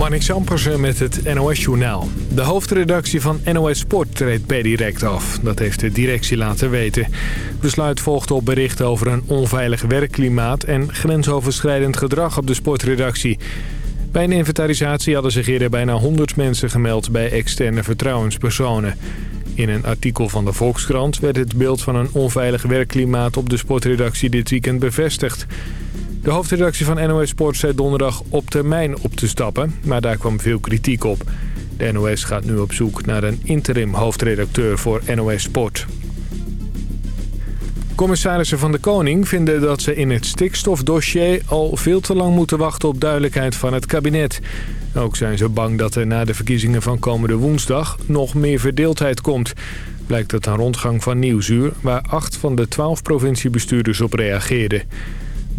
Marnix Ampersen met het NOS-journaal. De hoofdredactie van NOS Sport treedt per direct af. Dat heeft de directie laten weten. Besluit volgt op berichten over een onveilig werkklimaat... en grensoverschrijdend gedrag op de sportredactie. Bij een inventarisatie hadden zich eerder bijna 100 mensen gemeld... bij externe vertrouwenspersonen. In een artikel van de Volkskrant werd het beeld van een onveilig werkklimaat... op de sportredactie dit weekend bevestigd. De hoofdredactie van NOS Sport zei donderdag op termijn op te stappen, maar daar kwam veel kritiek op. De NOS gaat nu op zoek naar een interim hoofdredacteur voor NOS Sport. Commissarissen van de Koning vinden dat ze in het stikstofdossier al veel te lang moeten wachten op duidelijkheid van het kabinet. Ook zijn ze bang dat er na de verkiezingen van komende woensdag nog meer verdeeldheid komt. Blijkt uit een rondgang van Nieuwsuur, waar acht van de twaalf provinciebestuurders op reageerden.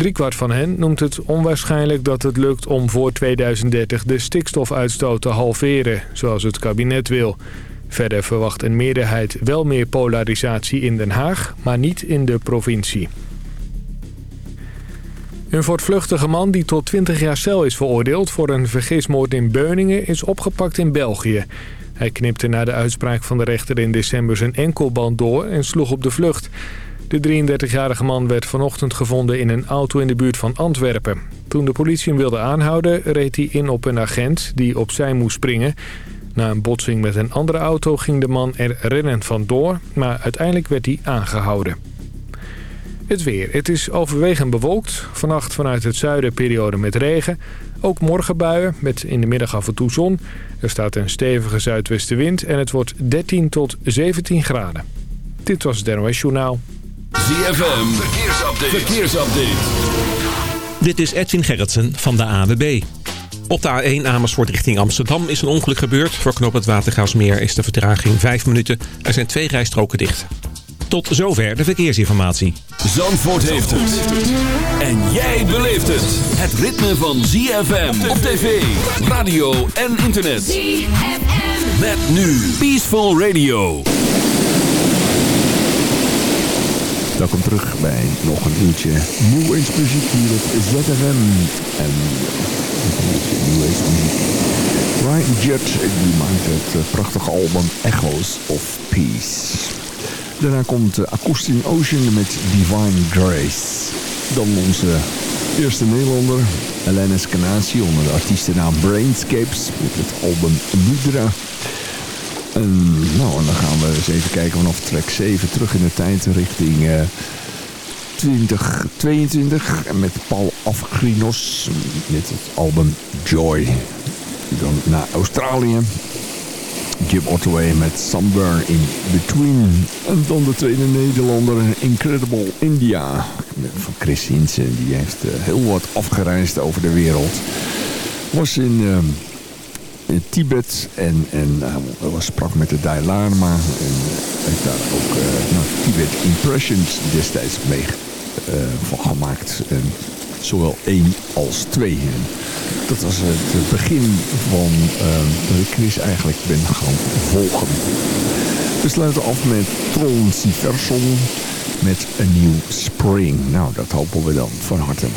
Driekwart van hen noemt het onwaarschijnlijk dat het lukt om voor 2030 de stikstofuitstoot te halveren, zoals het kabinet wil. Verder verwacht een meerderheid wel meer polarisatie in Den Haag, maar niet in de provincie. Een voortvluchtige man die tot 20 jaar cel is veroordeeld voor een vergismoord in Beuningen is opgepakt in België. Hij knipte na de uitspraak van de rechter in december zijn enkelband door en sloeg op de vlucht. De 33-jarige man werd vanochtend gevonden in een auto in de buurt van Antwerpen. Toen de politie hem wilde aanhouden, reed hij in op een agent die opzij moest springen. Na een botsing met een andere auto ging de man er rennend vandoor, maar uiteindelijk werd hij aangehouden. Het weer. Het is overwegend bewolkt. Vannacht vanuit het zuiden periode met regen. Ook morgen buien met in de middag af en toe zon. Er staat een stevige zuidwestenwind en het wordt 13 tot 17 graden. Dit was het NOS Journaal. ZFM, verkeersupdate. verkeersupdate. Dit is Edwin Gerritsen van de AWB. Op de A1 Amersfoort richting Amsterdam is een ongeluk gebeurd. Voor knop het Watergaasmeer is de vertraging 5 minuten. Er zijn twee rijstroken dicht. Tot zover de verkeersinformatie. Zandvoort heeft het. En jij beleeft het. Het ritme van ZFM op tv, radio en internet. ZFM. Met nu Peaceful Radio. Welkom terug bij nog een uurtje New Age muziek hier op ZFM. En New Age muziek. Ryan Judd die maakt het eh, prachtige album Echoes of Peace. Daarna komt uh, Acoustic Ocean met Divine Grace. Dan onze eerste Nederlander, Elena Scanaci onder de artiestennaam Brainscapes met het album Nidra. En, nou, en dan gaan we eens even kijken vanaf track 7 terug in de tijd richting uh, 2022. Met Paul Afgrinos met het album Joy. Dan naar Australië. Jim Ottaway met Sunburn in Between. En dan de tweede Nederlander, Incredible India. Van Chris Hinsen, die heeft uh, heel wat afgereisd over de wereld. Was in... In Tibet. En, en uh, was sprak met de Dalai Lama. En heeft daar ook uh, nou, Tibet Impressions destijds mee gemaakt. En zowel één als twee. Dat was het begin van dat ik Chris eigenlijk ben gaan volgen. We sluiten af met Tron Siverson met een nieuw Spring. Nou, dat hopen we dan van harte.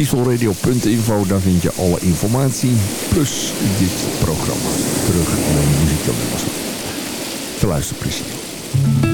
Peacefulradio.info, daar vind je alle informatie. Plus dit programma. Terug naar de muziek. Te luisterplezier.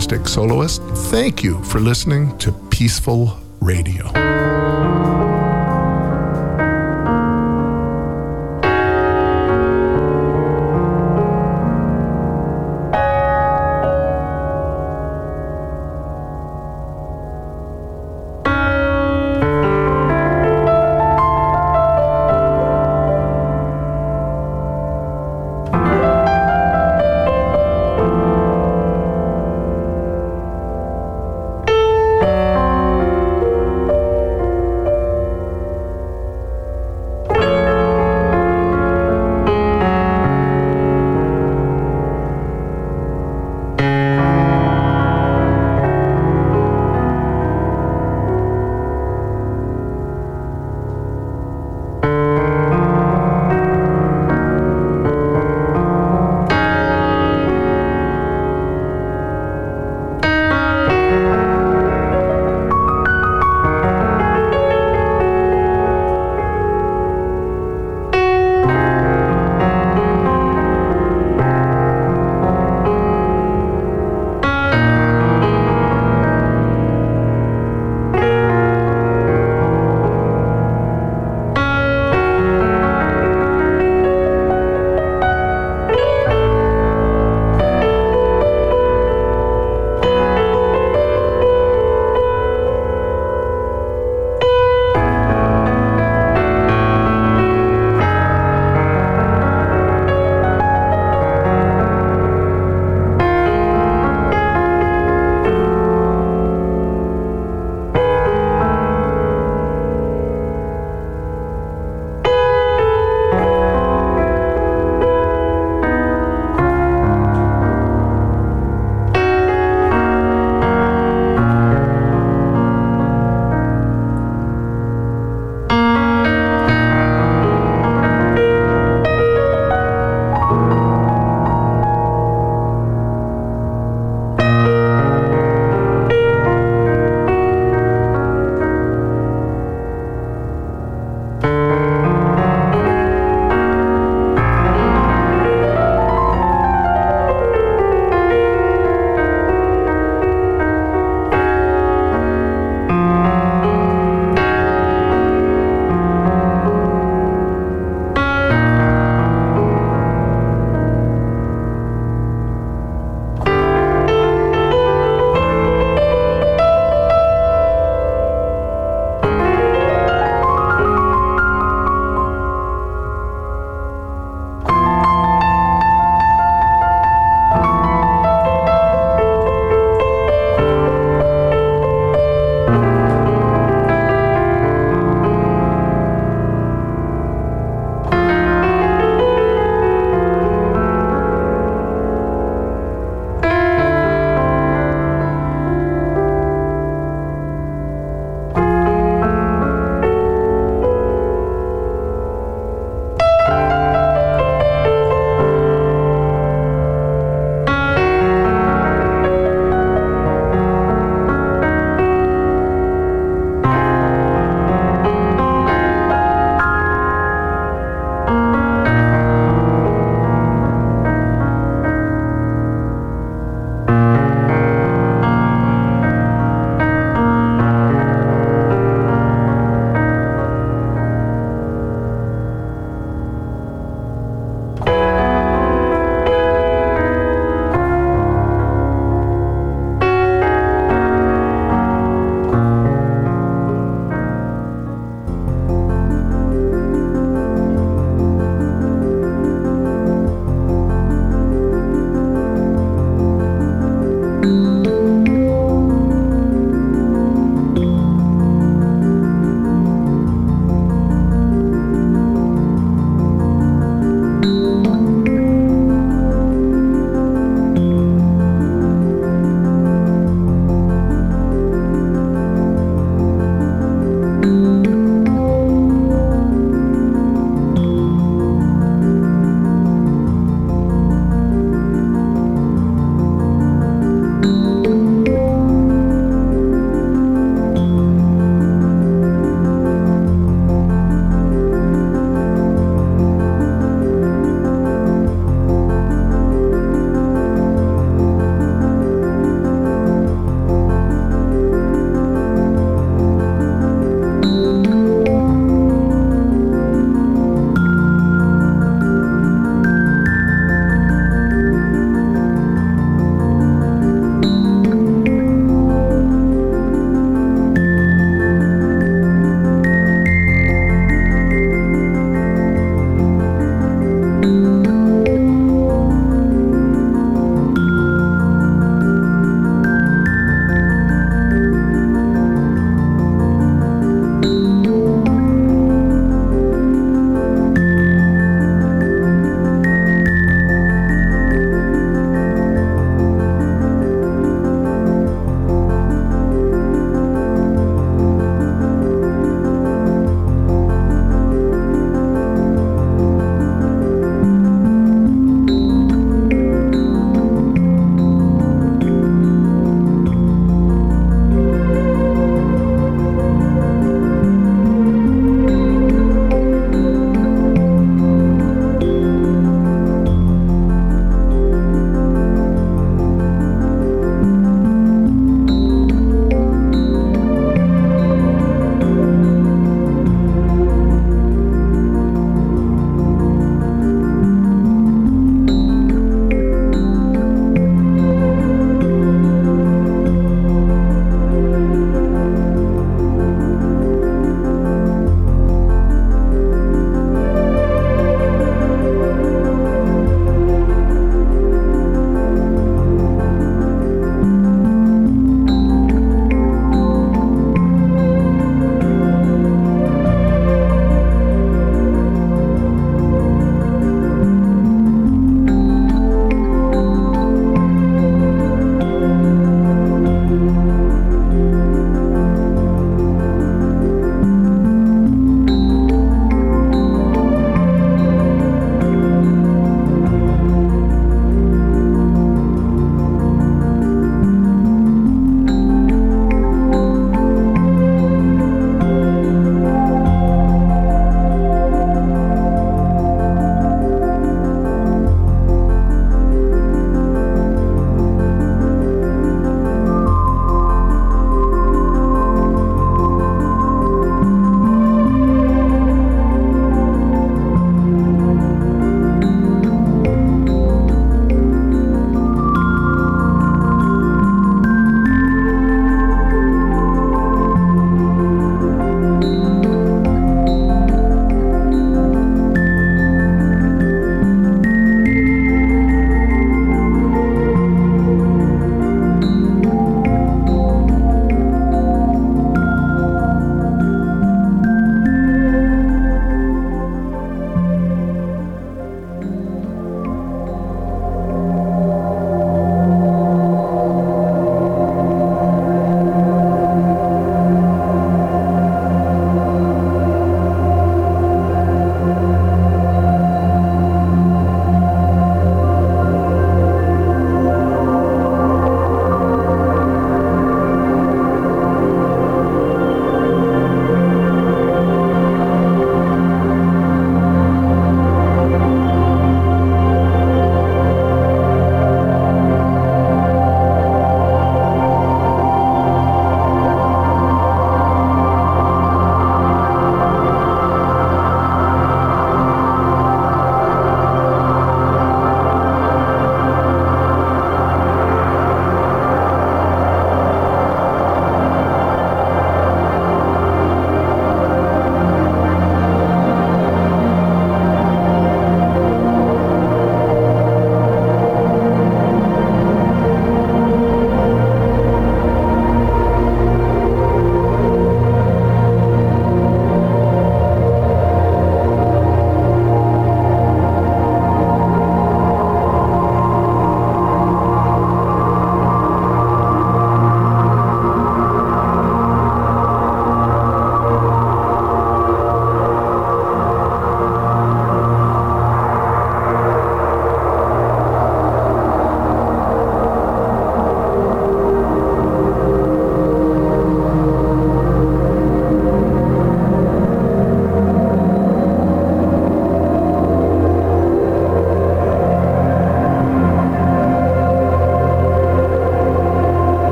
Stick soloist. Thank you for listening to Peaceful Radio.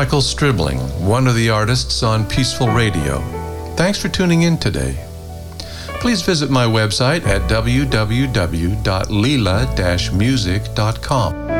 Michael Stribling, one of the artists on Peaceful Radio. Thanks for tuning in today. Please visit my website at www.lila-music.com.